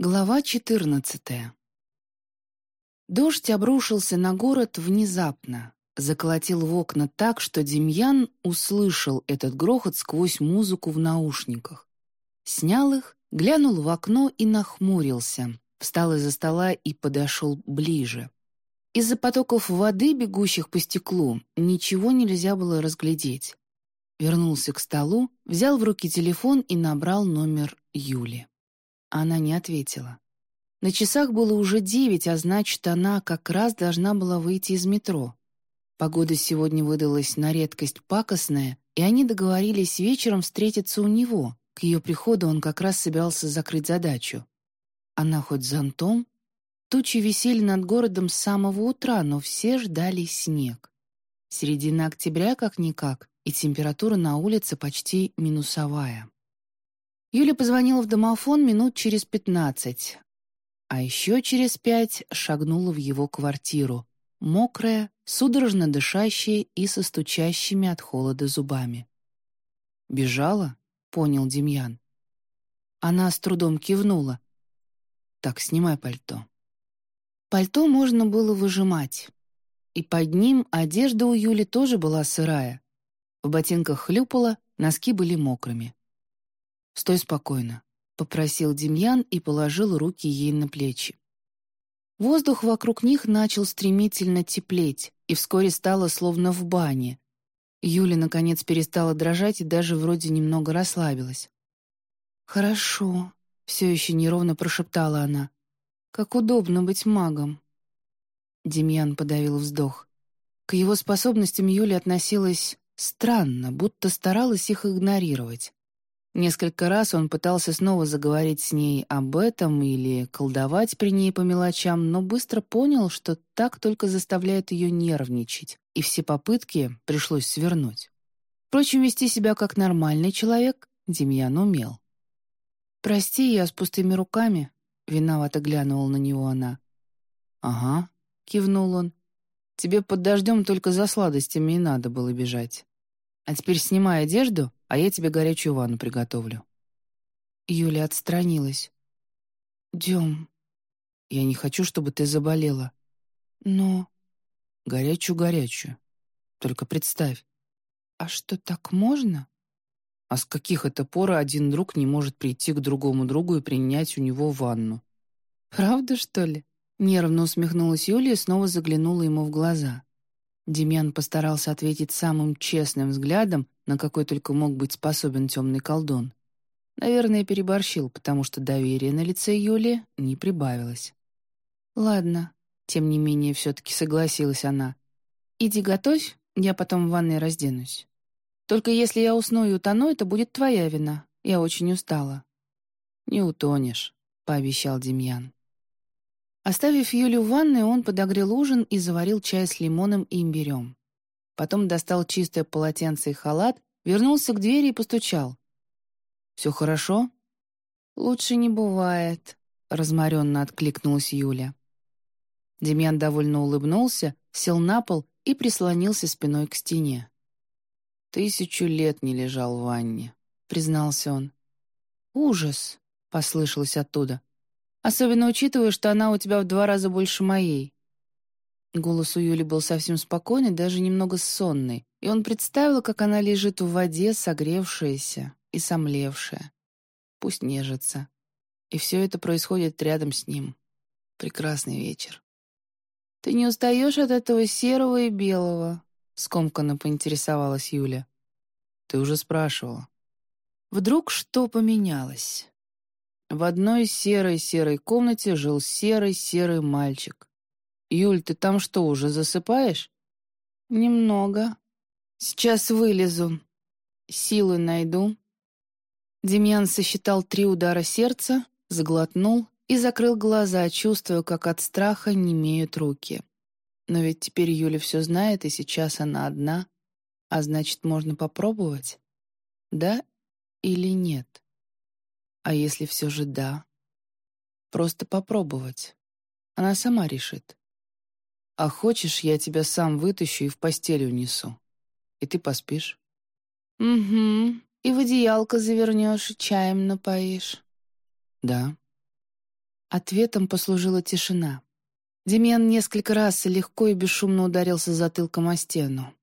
Глава 14 Дождь обрушился на город внезапно, заколотил в окна так, что Демьян услышал этот грохот сквозь музыку в наушниках. Снял их, глянул в окно и нахмурился, встал из-за стола и подошел ближе. Из-за потоков воды, бегущих по стеклу, ничего нельзя было разглядеть. Вернулся к столу, взял в руки телефон и набрал номер Юли. Она не ответила. На часах было уже девять, а значит, она как раз должна была выйти из метро. Погода сегодня выдалась на редкость пакостная, и они договорились вечером встретиться у него. К ее приходу он как раз собирался закрыть задачу. Она хоть зонтом? Тучи висели над городом с самого утра, но все ждали снег. Середина октября как-никак, и температура на улице почти минусовая. Юля позвонила в домофон минут через пятнадцать, а еще через пять шагнула в его квартиру, мокрая, судорожно дышащая и со стучащими от холода зубами. «Бежала?» — понял Демьян. Она с трудом кивнула. «Так, снимай пальто». Пальто можно было выжимать. И под ним одежда у Юли тоже была сырая. В ботинках хлюпала, носки были мокрыми. «Стой спокойно», — попросил Демьян и положил руки ей на плечи. Воздух вокруг них начал стремительно теплеть, и вскоре стало словно в бане. Юля, наконец, перестала дрожать и даже вроде немного расслабилась. «Хорошо», — все еще неровно прошептала она. «Как удобно быть магом». Демьян подавил вздох. К его способностям Юля относилась странно, будто старалась их игнорировать. Несколько раз он пытался снова заговорить с ней об этом или колдовать при ней по мелочам, но быстро понял, что так только заставляет ее нервничать, и все попытки пришлось свернуть. Впрочем, вести себя как нормальный человек Демьян умел. «Прости, я с пустыми руками», — виновато глянула на него она. «Ага», — кивнул он. «Тебе под дождем только за сладостями и надо было бежать. А теперь снимай одежду а я тебе горячую ванну приготовлю». Юля отстранилась. «Дем, я не хочу, чтобы ты заболела. Но...» «Горячую-горячую. Только представь». «А что, так можно?» «А с каких это пор один друг не может прийти к другому другу и принять у него ванну?» «Правда, что ли?» Нервно усмехнулась Юля и снова заглянула ему в глаза. Демьян постарался ответить самым честным взглядом, на какой только мог быть способен темный колдун. Наверное, переборщил, потому что доверие на лице Юли не прибавилось. «Ладно», — тем не менее все-таки согласилась она. «Иди готовь, я потом в ванной разденусь. Только если я усну и утону, это будет твоя вина. Я очень устала». «Не утонешь», — пообещал Демьян. Оставив Юлю в ванной, он подогрел ужин и заварил чай с лимоном и имбирем. Потом достал чистое полотенце и халат, вернулся к двери и постучал. «Все хорошо?» «Лучше не бывает», — разморенно откликнулась Юля. Демьян довольно улыбнулся, сел на пол и прислонился спиной к стене. «Тысячу лет не лежал в ванне», — признался он. «Ужас», — послышалось оттуда. Особенно учитывая, что она у тебя в два раза больше моей». Голос у Юли был совсем спокойный, даже немного сонный, и он представил, как она лежит в воде, согревшаяся и сомлевшая. Пусть нежится. И все это происходит рядом с ним. Прекрасный вечер. «Ты не устаешь от этого серого и белого?» — скомканно поинтересовалась Юля. «Ты уже спрашивала». Вдруг что поменялось? В одной серой-серой комнате жил серый-серый мальчик. «Юль, ты там что, уже засыпаешь?» «Немного. Сейчас вылезу. Силы найду». Демьян сосчитал три удара сердца, заглотнул и закрыл глаза, чувствуя, как от страха немеют руки. Но ведь теперь Юля все знает, и сейчас она одна, а значит, можно попробовать? Да или нет? А если все же да? Просто попробовать. Она сама решит. А хочешь, я тебя сам вытащу и в постель унесу. И ты поспишь. Угу. И в одеялко завернешь, и чаем напоишь. Да. Ответом послужила тишина. Демьян несколько раз легко и бесшумно ударился затылком о стену.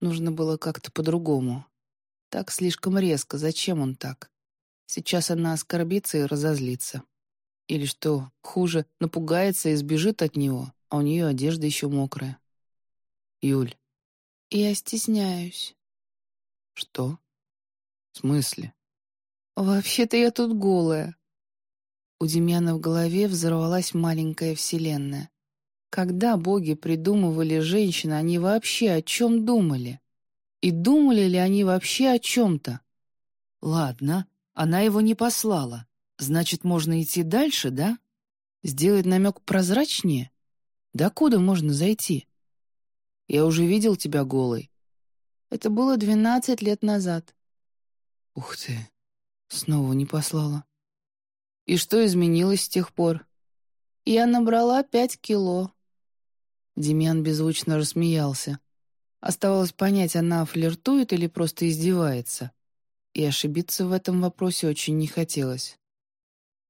Нужно было как-то по-другому. Так слишком резко, зачем он так? Сейчас она оскорбится и разозлится. Или что, хуже, напугается и сбежит от него, а у нее одежда еще мокрая. Юль. Я стесняюсь. Что? В смысле? Вообще-то я тут голая. У Демьяна в голове взорвалась маленькая вселенная. Когда боги придумывали женщин, они вообще о чем думали? И думали ли они вообще о чем-то? Ладно, она его не послала. Значит, можно идти дальше, да? Сделать намек прозрачнее? До куда можно зайти? Я уже видел тебя голой. Это было двенадцать лет назад. Ух ты, снова не послала. И что изменилось с тех пор? Я набрала пять кило. Демьян беззвучно рассмеялся. Оставалось понять, она флиртует или просто издевается. И ошибиться в этом вопросе очень не хотелось.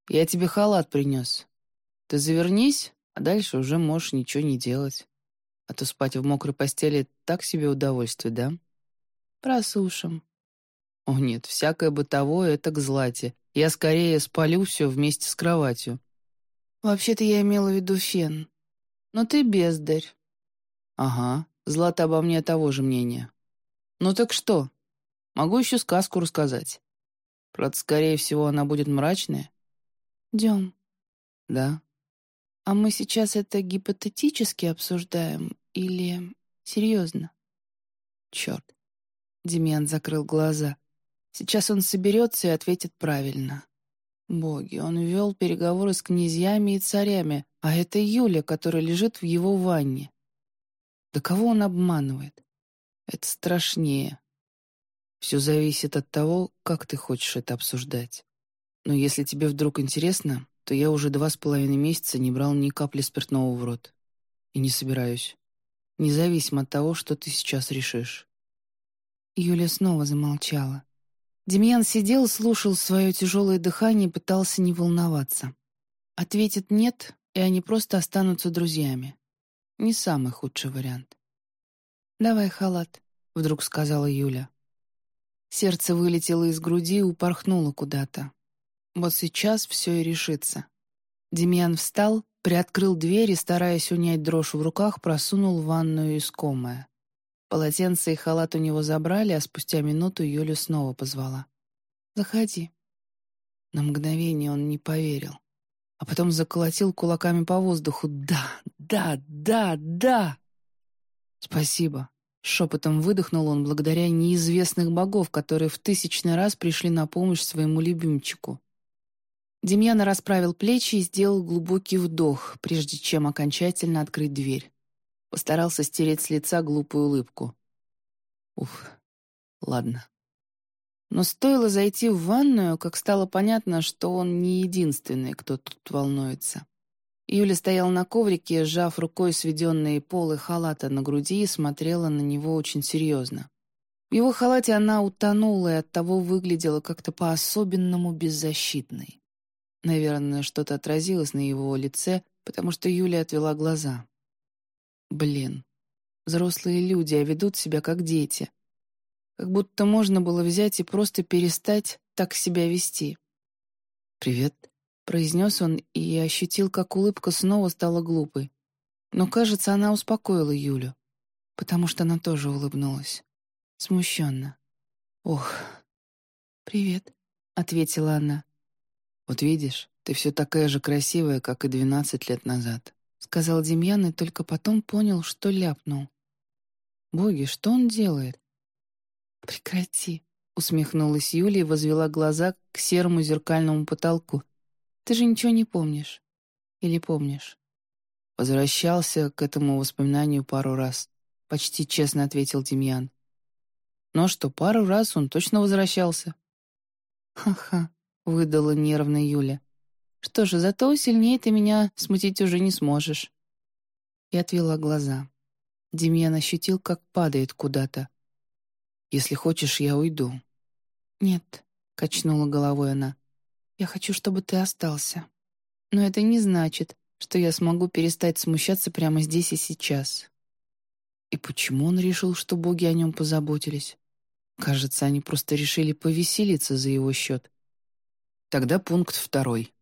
«Я тебе халат принес. Ты завернись, а дальше уже можешь ничего не делать. А то спать в мокрой постели — так себе удовольствие, да?» «Просушим». «О нет, всякое бытовое — это к злате. Я скорее спалю все вместе с кроватью». «Вообще-то я имела в виду фен. Но ты бездарь». «Ага, Злата обо мне того же мнения. Ну так что? Могу еще сказку рассказать. Правда, скорее всего, она будет мрачная. Дем. Да. А мы сейчас это гипотетически обсуждаем или серьезно? Черт. Демьян закрыл глаза. Сейчас он соберется и ответит правильно. Боги, он вел переговоры с князьями и царями, а это Юля, которая лежит в его ванне. Да кого он обманывает? Это страшнее. Все зависит от того, как ты хочешь это обсуждать. Но если тебе вдруг интересно, то я уже два с половиной месяца не брал ни капли спиртного в рот. И не собираюсь. Независимо от того, что ты сейчас решишь. Юля снова замолчала. Демьян сидел, слушал свое тяжелое дыхание и пытался не волноваться. Ответит «нет», и они просто останутся друзьями. Не самый худший вариант. «Давай халат», — вдруг сказала Юля. Сердце вылетело из груди и упорхнуло куда-то. Вот сейчас все и решится. Демьян встал, приоткрыл дверь и, стараясь унять дрожь в руках, просунул в ванную искомое. Полотенце и халат у него забрали, а спустя минуту Юлю снова позвала. «Заходи». На мгновение он не поверил а потом заколотил кулаками по воздуху. «Да, да, да, да!» «Спасибо», — шепотом выдохнул он благодаря неизвестных богов, которые в тысячный раз пришли на помощь своему любимчику. Демьяна расправил плечи и сделал глубокий вдох, прежде чем окончательно открыть дверь. Постарался стереть с лица глупую улыбку. Уф, ладно. Но стоило зайти в ванную, как стало понятно, что он не единственный, кто тут волнуется. Юля стояла на коврике, сжав рукой сведенные полы халата на груди и смотрела на него очень серьезно. В его халате она утонула и оттого выглядела как-то по-особенному беззащитной. Наверное, что-то отразилось на его лице, потому что Юля отвела глаза. Блин, взрослые люди, а ведут себя как дети — как будто можно было взять и просто перестать так себя вести. «Привет», — произнес он и ощутил, как улыбка снова стала глупой. Но, кажется, она успокоила Юлю, потому что она тоже улыбнулась. Смущенно. «Ох, привет», — ответила она. «Вот видишь, ты все такая же красивая, как и двенадцать лет назад», — сказал Демьян и только потом понял, что ляпнул. «Боги, что он делает? «Прекрати», — усмехнулась Юлия и возвела глаза к серому зеркальному потолку. «Ты же ничего не помнишь. Или помнишь?» Возвращался к этому воспоминанию пару раз. Почти честно ответил Демьян. «Ну а что, пару раз он точно возвращался». «Ха-ха», — выдала нервно Юля. «Что же, зато сильнее ты меня смутить уже не сможешь». И отвела глаза. Демьян ощутил, как падает куда-то. Если хочешь, я уйду». «Нет», — качнула головой она. «Я хочу, чтобы ты остался». Но это не значит, что я смогу перестать смущаться прямо здесь и сейчас. И почему он решил, что боги о нем позаботились? Кажется, они просто решили повеселиться за его счет. Тогда пункт второй.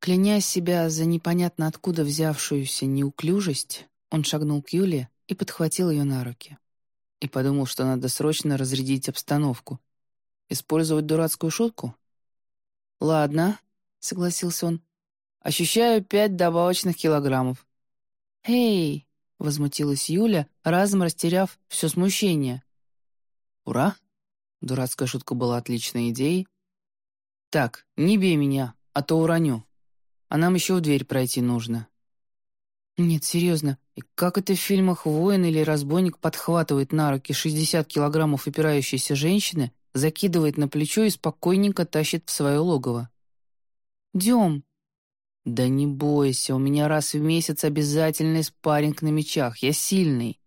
Кляня себя за непонятно откуда взявшуюся неуклюжесть, он шагнул к Юле и подхватил ее на руки. И подумал, что надо срочно разрядить обстановку. Использовать дурацкую шутку? «Ладно», — согласился он. «Ощущаю пять добавочных килограммов». «Эй!» — возмутилась Юля, разом растеряв все смущение. «Ура!» — дурацкая шутка была отличной идеей. «Так, не бей меня, а то уроню. А нам еще в дверь пройти нужно». Нет, серьезно, и как это в фильмах воин или разбойник подхватывает на руки 60 килограммов опирающейся женщины, закидывает на плечо и спокойненько тащит в свое логово? «Дем!» «Да не бойся, у меня раз в месяц обязательный спарринг на мечах, я сильный».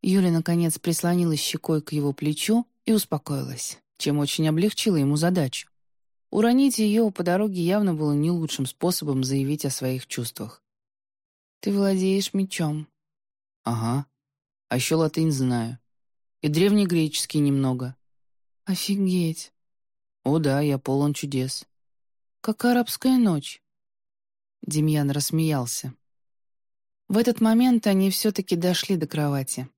Юля, наконец, прислонилась щекой к его плечу и успокоилась, чем очень облегчила ему задачу. Уронить ее по дороге явно было не лучшим способом заявить о своих чувствах. Ты владеешь мечом. Ага. А еще латынь знаю. И древнегреческий немного. Офигеть. О да, я полон чудес. Как арабская ночь. Демьян рассмеялся. В этот момент они все-таки дошли до кровати.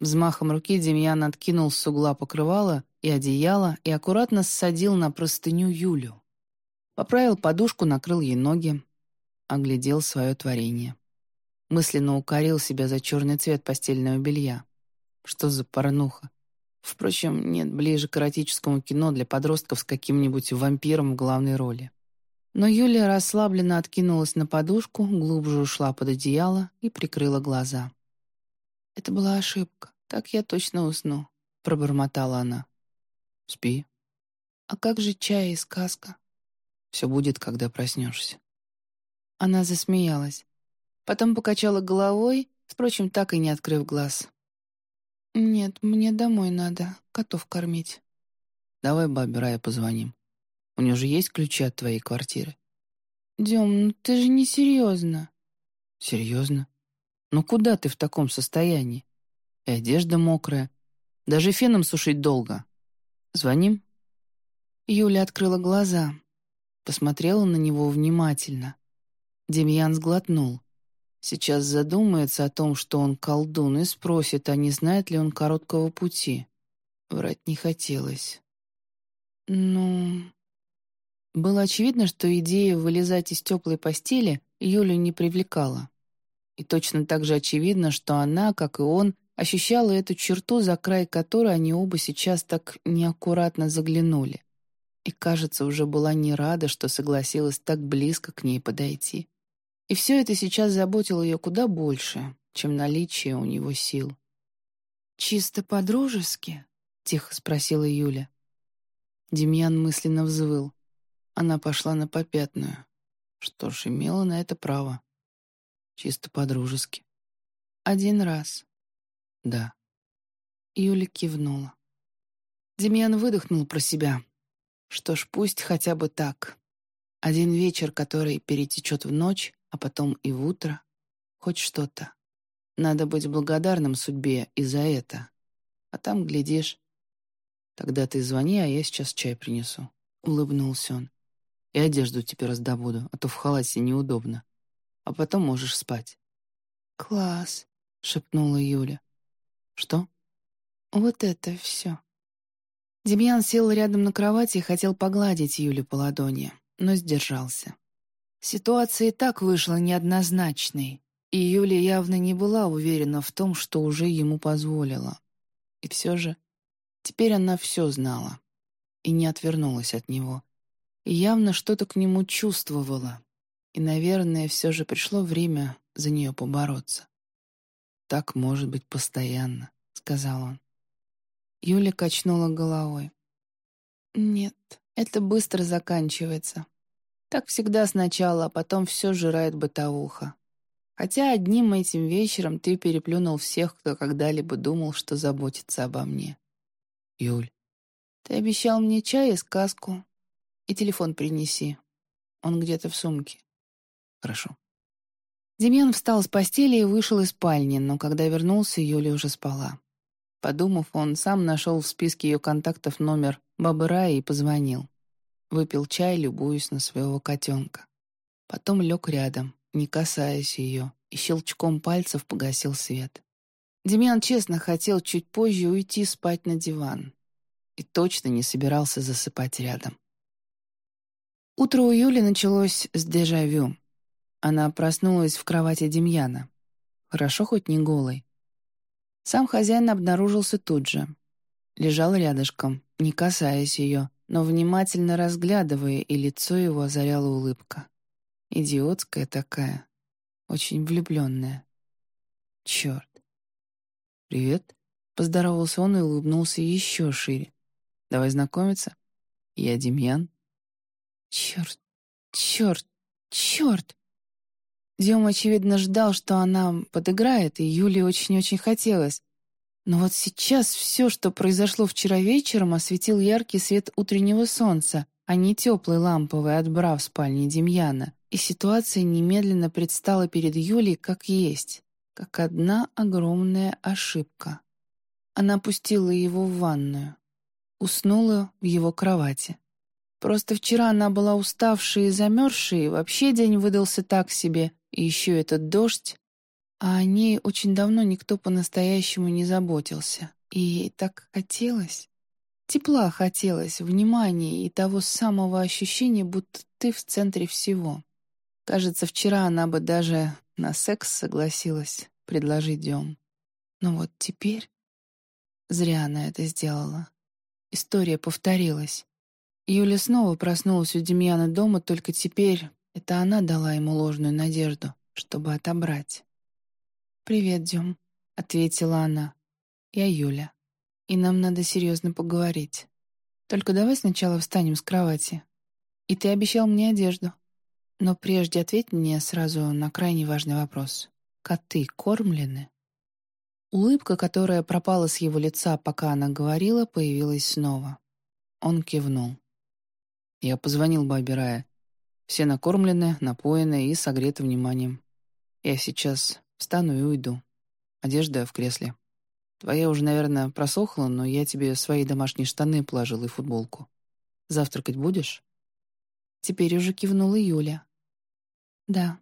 Взмахом руки Демьян откинул с угла покрывало и одеяло и аккуратно ссадил на простыню Юлю. Поправил подушку, накрыл ей ноги, оглядел свое творение. Мысленно укорил себя за черный цвет постельного белья. Что за порнуха? Впрочем, нет ближе к эротическому кино для подростков с каким-нибудь вампиром в главной роли. Но Юлия расслабленно откинулась на подушку, глубже ушла под одеяло и прикрыла глаза. «Это была ошибка. Так я точно усну», — пробормотала она. «Спи». «А как же чай и сказка?» «Все будет, когда проснешься». Она засмеялась. Потом покачала головой, впрочем, так и не открыв глаз. «Нет, мне домой надо, котов кормить». «Давай бабе Рая позвоним. У нее же есть ключи от твоей квартиры?» «Дем, ну ты же не серьезно». «Серьезно? Ну куда ты в таком состоянии? И одежда мокрая. Даже феном сушить долго. Звоним?» Юля открыла глаза, посмотрела на него внимательно. Демьян сглотнул. Сейчас задумается о том, что он колдун, и спросит, а не знает ли он короткого пути. Врать не хотелось. Ну... Было очевидно, что идея вылезать из теплой постели Юлю не привлекала. И точно так же очевидно, что она, как и он, ощущала эту черту, за край которой они оба сейчас так неаккуратно заглянули. И, кажется, уже была не рада, что согласилась так близко к ней подойти. И все это сейчас заботило ее куда больше, чем наличие у него сил. «Чисто по-дружески?» — тихо спросила Юля. Демьян мысленно взвыл. Она пошла на попятную. Что ж, имела на это право. Чисто по-дружески. «Один раз». «Да». Юля кивнула. Демьян выдохнул про себя. Что ж, пусть хотя бы так. Один вечер, который перетечет в ночь, а потом и в утро. Хоть что-то. Надо быть благодарным судьбе и за это. А там, глядишь... Тогда ты звони, а я сейчас чай принесу. Улыбнулся он. И одежду тебе раздобуду, а то в халате неудобно. А потом можешь спать. «Класс», — шепнула Юля. «Что?» «Вот это все». Демьян сел рядом на кровати и хотел погладить Юлю по ладони, но сдержался. Ситуация и так вышла неоднозначной, и Юля явно не была уверена в том, что уже ему позволила. И все же теперь она все знала и не отвернулась от него. И явно что-то к нему чувствовала. И, наверное, все же пришло время за нее побороться. «Так может быть постоянно», — сказал он. Юля качнула головой. «Нет, это быстро заканчивается. Так всегда сначала, а потом все жирает бытовуха. Хотя одним этим вечером ты переплюнул всех, кто когда-либо думал, что заботится обо мне. Юль, ты обещал мне чай и сказку. И телефон принеси. Он где-то в сумке». «Хорошо». Демьян встал с постели и вышел из спальни, но когда вернулся, Юля уже спала. Подумав, он сам нашел в списке ее контактов номер бабы Раи и позвонил. Выпил чай, любуясь на своего котенка. Потом лег рядом, не касаясь ее, и щелчком пальцев погасил свет. Демьян честно хотел чуть позже уйти спать на диван. И точно не собирался засыпать рядом. Утро у Юли началось с дежавю. Она проснулась в кровати Демьяна. Хорошо хоть не голой. Сам хозяин обнаружился тут же. Лежал рядышком, не касаясь ее, но внимательно разглядывая, и лицо его озаряла улыбка. Идиотская такая, очень влюбленная. Черт. «Привет», — поздоровался он и улыбнулся еще шире. «Давай знакомиться. Я Демьян». «Черт, черт, черт!» Дема, очевидно, ждал, что она подыграет, и Юле очень-очень хотелось. Но вот сейчас все, что произошло вчера вечером, осветил яркий свет утреннего солнца, а не теплый ламповый от бра в спальне Демьяна. И ситуация немедленно предстала перед Юлей как есть, как одна огромная ошибка. Она пустила его в ванную, уснула в его кровати. Просто вчера она была уставшая и замерзшая, и вообще день выдался так себе, и еще этот дождь. А о ней очень давно никто по-настоящему не заботился. И так хотелось. Тепла хотелось, внимания и того самого ощущения, будто ты в центре всего. Кажется, вчера она бы даже на секс согласилась предложить Дем. Но вот теперь... Зря она это сделала. История повторилась. Юля снова проснулась у Демьяна дома, только теперь это она дала ему ложную надежду, чтобы отобрать. «Привет, Дем», — ответила она. «Я Юля, и нам надо серьезно поговорить. Только давай сначала встанем с кровати. И ты обещал мне одежду. Но прежде ответь мне сразу на крайне важный вопрос. Коты кормлены?» Улыбка, которая пропала с его лица, пока она говорила, появилась снова. Он кивнул. Я позвонил бабе. Все накормлены, напоены и согреты вниманием. Я сейчас встану и уйду. Одежда в кресле. Твоя уже, наверное, просохла, но я тебе свои домашние штаны положил и футболку. Завтракать будешь?» Теперь уже кивнула Юля. «Да».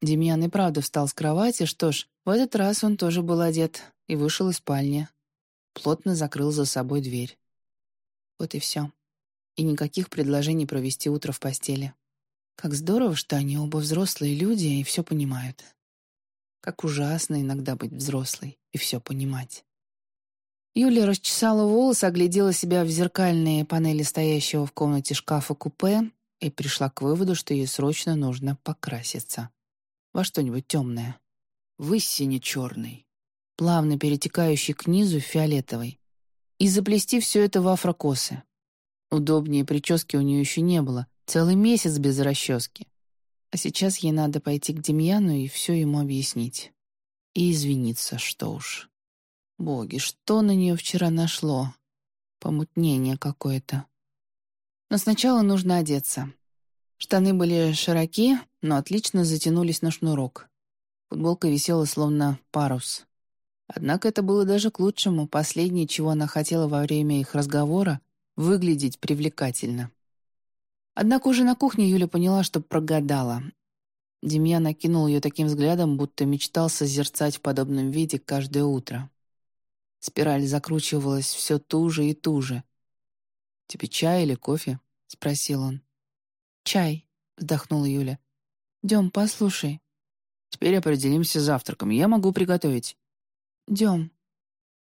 Демьян и правда встал с кровати, что ж, в этот раз он тоже был одет и вышел из спальни. Плотно закрыл за собой дверь. Вот и все и никаких предложений провести утро в постели. Как здорово, что они оба взрослые люди и все понимают. Как ужасно иногда быть взрослой и все понимать. Юля расчесала волосы, оглядела себя в зеркальные панели стоящего в комнате шкафа-купе и пришла к выводу, что ей срочно нужно покраситься. Во что-нибудь темное. В истине черный, плавно перетекающий к низу фиолетовый. И заплести все это в афрокосы. Удобнее прически у нее еще не было, целый месяц без расчески. А сейчас ей надо пойти к Демьяну и все ему объяснить. И извиниться, что уж. Боги, что на нее вчера нашло? Помутнение какое-то. Но сначала нужно одеться. Штаны были широки, но отлично затянулись на шнурок. Футболка висела словно парус. Однако это было даже к лучшему. Последнее, чего она хотела во время их разговора, выглядеть привлекательно. Однако уже на кухне Юля поняла, что прогадала. Демьян окинул ее таким взглядом, будто мечтал созерцать в подобном виде каждое утро. Спираль закручивалась все туже и туже. «Тебе чай или кофе?» — спросил он. «Чай», — вздохнула Юля. «Дем, послушай». «Теперь определимся с завтраком. Я могу приготовить». «Дем».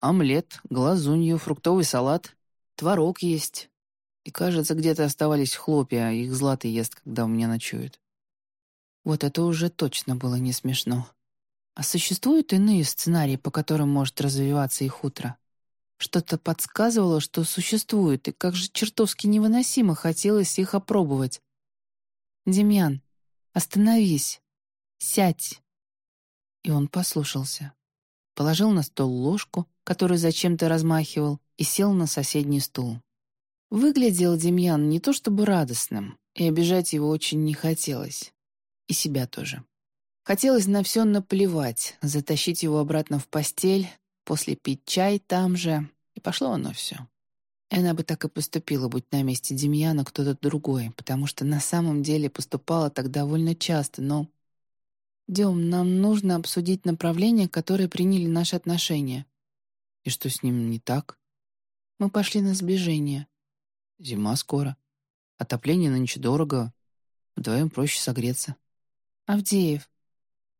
«Омлет, глазунью, фруктовый салат, Творог есть. И, кажется, где-то оставались хлопья, их Злата ест, когда у меня ночует. Вот это уже точно было не смешно. А существуют иные сценарии, по которым может развиваться их утро? Что-то подсказывало, что существует, и как же чертовски невыносимо хотелось их опробовать. «Демьян, остановись! Сядь!» И он послушался. Положил на стол ложку, которую зачем-то размахивал, и сел на соседний стул. Выглядел Демьян не то чтобы радостным, И обижать его очень не хотелось. И себя тоже. Хотелось на все наплевать, затащить его обратно в постель, после пить чай там же, и пошло оно все. Она бы так и поступила, будь на месте Демьяна кто-то другой, потому что на самом деле поступала так довольно часто, но... «Дем, нам нужно обсудить направление, которое приняли наши отношения». «И что с ним не так?» «Мы пошли на сближение». «Зима скоро. Отопление нынче дорого. Вдвоем проще согреться». «Авдеев».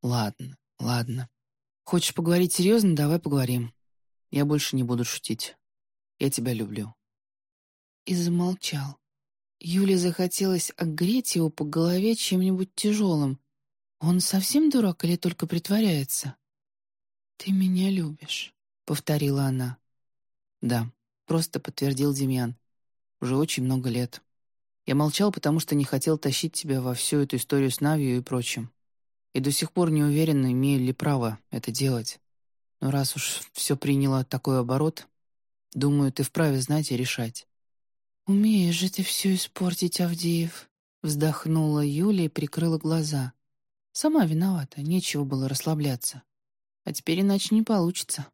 «Ладно, ладно. Хочешь поговорить серьезно? Давай поговорим. Я больше не буду шутить. Я тебя люблю». И замолчал. Юле захотелось огреть его по голове чем-нибудь тяжелым. Он совсем дурак или только притворяется? «Ты меня любишь», — повторила она. «Да», — просто подтвердил Демьян. «Уже очень много лет. Я молчал, потому что не хотел тащить тебя во всю эту историю с Навью и прочим. И до сих пор не уверен, имею ли право это делать. Но раз уж все приняло такой оборот, думаю, ты вправе знать и решать». «Умеешь же ты все испортить, Авдеев», — вздохнула Юля и прикрыла глаза. «Сама виновата, нечего было расслабляться. А теперь иначе не получится».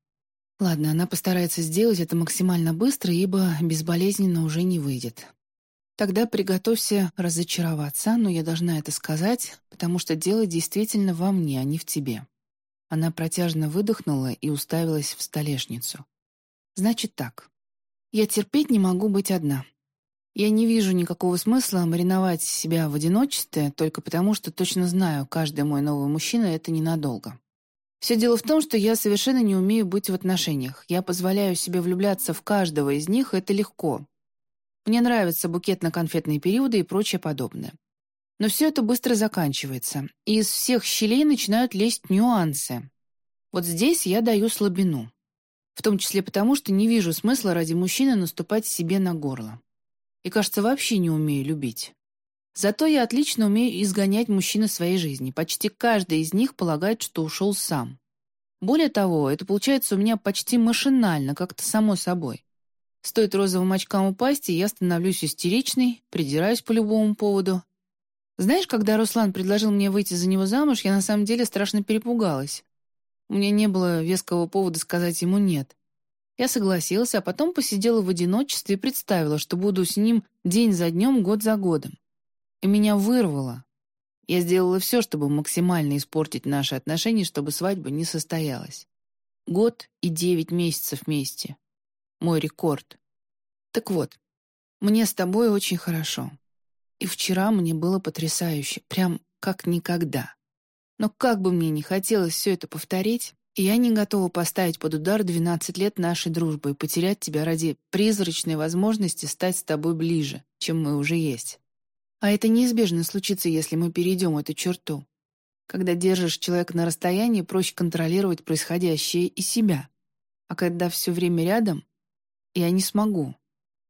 Ладно, она постарается сделать это максимально быстро, ибо безболезненно уже не выйдет. Тогда приготовься разочароваться, но я должна это сказать, потому что дело действительно во мне, а не в тебе. Она протяжно выдохнула и уставилась в столешницу. «Значит так. Я терпеть не могу быть одна. Я не вижу никакого смысла мариновать себя в одиночестве только потому, что точно знаю, каждый мой новый мужчина — это ненадолго. Все дело в том, что я совершенно не умею быть в отношениях. Я позволяю себе влюбляться в каждого из них, это легко. Мне нравятся букетно-конфетные периоды и прочее подобное. Но все это быстро заканчивается, и из всех щелей начинают лезть нюансы. Вот здесь я даю слабину. В том числе потому, что не вижу смысла ради мужчины наступать себе на горло. И, кажется, вообще не умею любить. Зато я отлично умею изгонять мужчин из своей жизни. Почти каждый из них полагает, что ушел сам. Более того, это получается у меня почти машинально, как-то само собой. Стоит розовым очкам упасть, и я становлюсь истеричной, придираюсь по любому поводу, знаешь, когда Руслан предложил мне выйти за него замуж, я на самом деле страшно перепугалась. У меня не было веского повода сказать ему «нет». Я согласилась, а потом посидела в одиночестве и представила, что буду с ним день за днем, год за годом. И меня вырвало. Я сделала все, чтобы максимально испортить наши отношения, чтобы свадьба не состоялась. Год и девять месяцев вместе. Мой рекорд. Так вот, мне с тобой очень хорошо. И вчера мне было потрясающе, прям как никогда. Но как бы мне не хотелось все это повторить, я не готова поставить под удар 12 лет нашей дружбы и потерять тебя ради призрачной возможности стать с тобой ближе, чем мы уже есть. А это неизбежно случится, если мы перейдем эту черту. Когда держишь человека на расстоянии, проще контролировать происходящее и себя. А когда все время рядом, я не смогу.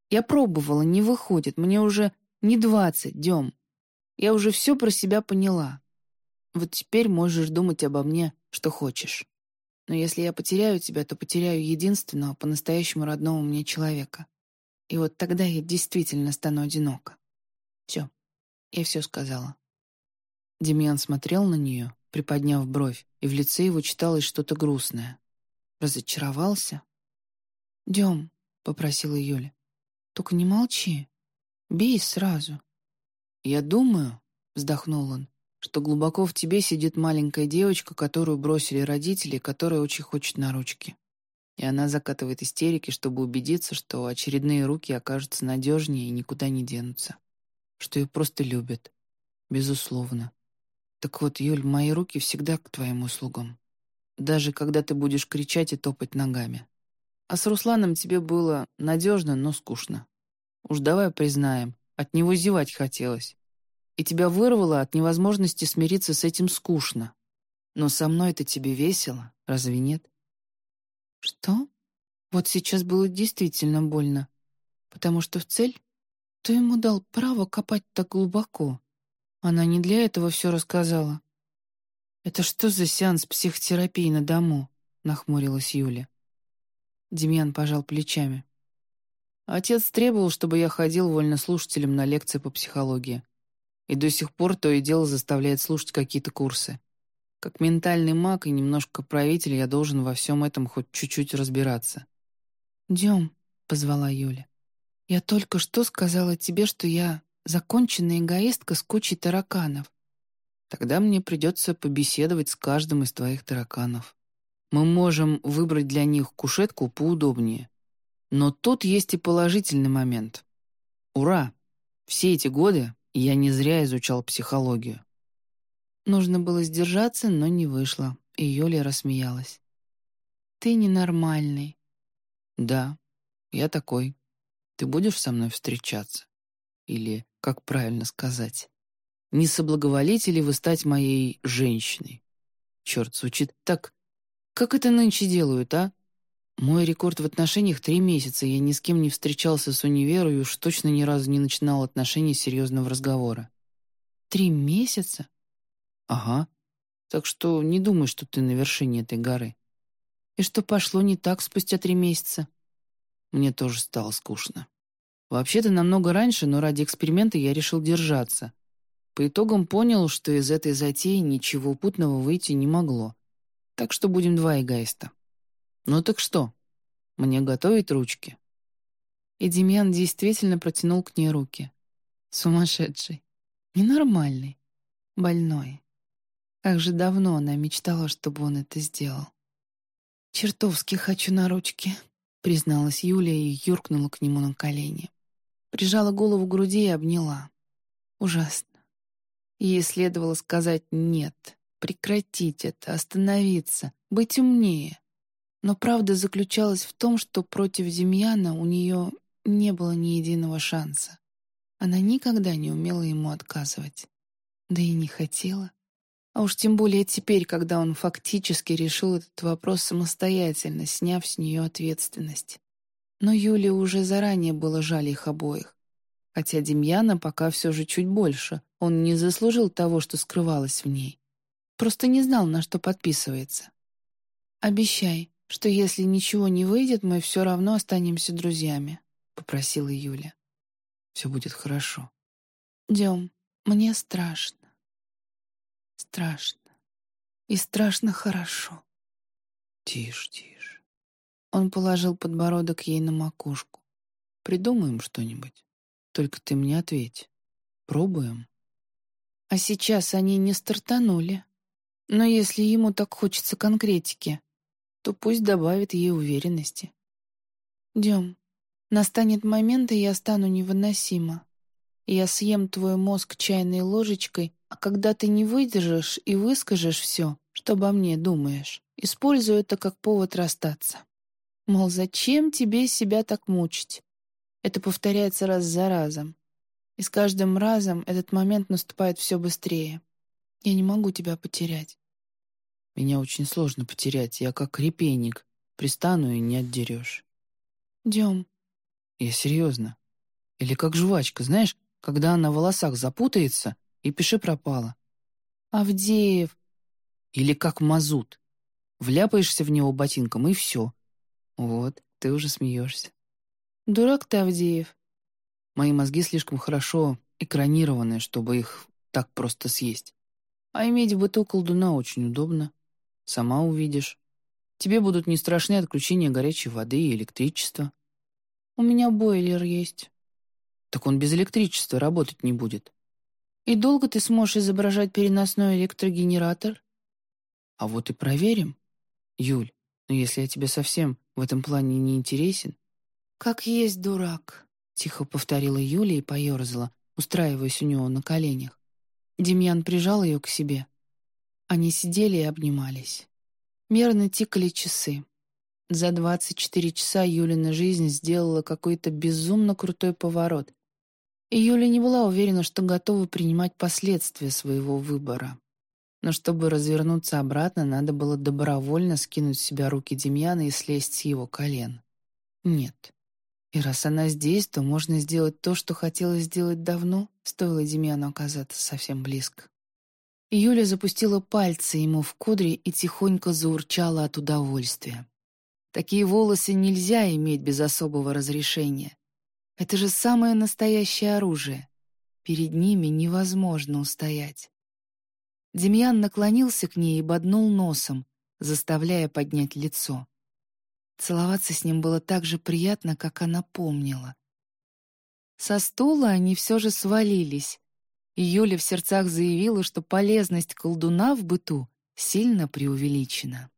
Я пробовала, не выходит. Мне уже не двадцать, Дем. Я уже все про себя поняла. Вот теперь можешь думать обо мне, что хочешь. Но если я потеряю тебя, то потеряю единственного, по-настоящему родного мне человека. И вот тогда я действительно стану одинока. Все. Я все сказала. Демьян смотрел на нее, приподняв бровь, и в лице его читалось что-то грустное. Разочаровался? «Дем», — попросила Юля, — «только не молчи. Бей сразу». «Я думаю», — вздохнул он, «что глубоко в тебе сидит маленькая девочка, которую бросили родители, которая очень хочет на ручки. И она закатывает истерики, чтобы убедиться, что очередные руки окажутся надежнее и никуда не денутся. Что ее просто любят. Безусловно. Так вот, Юль, мои руки всегда к твоим услугам. Даже когда ты будешь кричать и топать ногами. А с Русланом тебе было надежно, но скучно. Уж давай признаем, от него зевать хотелось. И тебя вырвало от невозможности смириться с этим скучно. Но со мной это тебе весело, разве нет? Что? Вот сейчас было действительно больно. Потому что в цель? Кто ему дал право копать так глубоко? Она не для этого все рассказала. «Это что за сеанс психотерапии на дому?» — нахмурилась Юля. Демьян пожал плечами. Отец требовал, чтобы я ходил вольнослушателем на лекции по психологии. и до сих пор то и дело заставляет слушать какие-то курсы. Как ментальный маг и немножко правитель я должен во всем этом хоть чуть-чуть разбираться. «Дем», — позвала Юля. «Я только что сказала тебе, что я законченная эгоистка с кучей тараканов. Тогда мне придется побеседовать с каждым из твоих тараканов. Мы можем выбрать для них кушетку поудобнее. Но тут есть и положительный момент. Ура! Все эти годы я не зря изучал психологию. Нужно было сдержаться, но не вышло, и Юля рассмеялась. «Ты ненормальный». «Да, я такой. Ты будешь со мной встречаться? Или, как правильно сказать, не соблаговолите ли вы стать моей женщиной? Черт, звучит так... Как это нынче делают, а? Мой рекорд в отношениях — три месяца. Я ни с кем не встречался с универа и уж точно ни разу не начинал отношений с серьезного разговора. Три месяца? Ага. Так что не думай, что ты на вершине этой горы. И что пошло не так спустя три месяца? Мне тоже стало скучно. Вообще-то намного раньше, но ради эксперимента я решил держаться. По итогам понял, что из этой затеи ничего путного выйти не могло. Так что будем два эгоиста. «Ну так что? Мне готовить ручки?» И Демьян действительно протянул к ней руки. Сумасшедший. Ненормальный. Больной. Как же давно она мечтала, чтобы он это сделал. «Чертовски хочу на ручки», — призналась Юлия и юркнула к нему на колени. Прижала голову к груди и обняла. Ужасно. Ей следовало сказать «нет», прекратить это, остановиться, быть умнее. Но правда заключалась в том, что против Демьяна у нее не было ни единого шанса. Она никогда не умела ему отказывать. Да и не хотела. А уж тем более теперь, когда он фактически решил этот вопрос самостоятельно, сняв с нее ответственность. Но Юле уже заранее было жаль их обоих. Хотя Демьяна пока все же чуть больше. Он не заслужил того, что скрывалось в ней. Просто не знал, на что подписывается. «Обещай, что если ничего не выйдет, мы все равно останемся друзьями», — попросила Юля. «Все будет хорошо». «Дем, мне страшно. Страшно. И страшно хорошо». «Тише, тише». Он положил подбородок ей на макушку. «Придумаем что-нибудь. Только ты мне ответь. Пробуем». А сейчас они не стартанули. Но если ему так хочется конкретики, то пусть добавит ей уверенности. Дем, настанет момент, и я стану невыносима. Я съем твой мозг чайной ложечкой, а когда ты не выдержишь и выскажешь все, что обо мне думаешь, использую это как повод расстаться. Мол, зачем тебе себя так мучить? Это повторяется раз за разом. И с каждым разом этот момент наступает все быстрее. Я не могу тебя потерять. Меня очень сложно потерять. Я как репейник. Пристану и не отдерешь. Дем. Я серьезно. Или как жвачка, знаешь, когда она в волосах запутается, и пиши пропала. Авдеев. Или как мазут. Вляпаешься в него ботинком, и все. Вот, ты уже смеешься. Дурак ты, Авдеев. Мои мозги слишком хорошо экранированы, чтобы их так просто съесть. А иметь в быту колдуна очень удобно. Сама увидишь. Тебе будут не страшны отключения горячей воды и электричества. У меня бойлер есть. Так он без электричества работать не будет. И долго ты сможешь изображать переносной электрогенератор? А вот и проверим. Юль, ну если я тебе совсем в этом плане не интересен... Как есть дурак, тихо повторила Юля и поерзала, устраиваясь у него на коленях. Демьян прижал ее к себе. Они сидели и обнимались. Мерно тикали часы. За 24 часа Юлина жизнь сделала какой-то безумно крутой поворот. И Юля не была уверена, что готова принимать последствия своего выбора. Но чтобы развернуться обратно, надо было добровольно скинуть с себя руки Демьяна и слезть с его колен. Нет. И раз она здесь, то можно сделать то, что хотела сделать давно, стоило Демьяну оказаться совсем близко. Юля запустила пальцы ему в кудри и тихонько заурчала от удовольствия. Такие волосы нельзя иметь без особого разрешения. Это же самое настоящее оружие. Перед ними невозможно устоять. Демьян наклонился к ней и боднул носом, заставляя поднять лицо. Целоваться с ним было так же приятно, как она помнила. Со стула они все же свалились, и Юля в сердцах заявила, что полезность колдуна в быту сильно преувеличена.